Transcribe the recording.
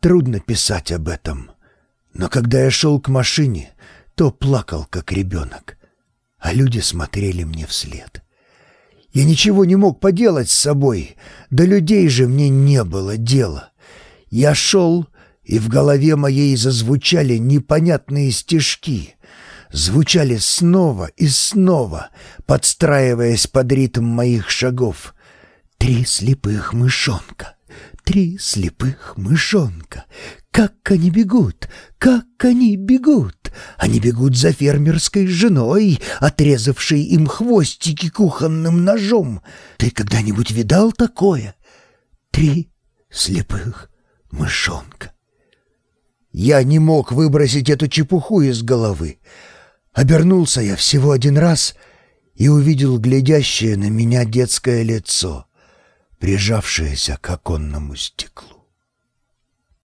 Трудно писать об этом. Но когда я шел к машине, то плакал, как ребенок. А люди смотрели мне вслед. Я ничего не мог поделать с собой. До людей же мне не было дела. Я шел, и в голове моей зазвучали непонятные стишки. Звучали снова и снова, подстраиваясь под ритм моих шагов. Три слепых мышонка, три слепых мышонка. Как они бегут, как они бегут! Они бегут за фермерской женой, отрезавшей им хвостики кухонным ножом. Ты когда-нибудь видал такое? Три слепых мышонка. Я не мог выбросить эту чепуху из головы. Обернулся я всего один раз и увидел глядящее на меня детское лицо, прижавшееся к оконному стеклу.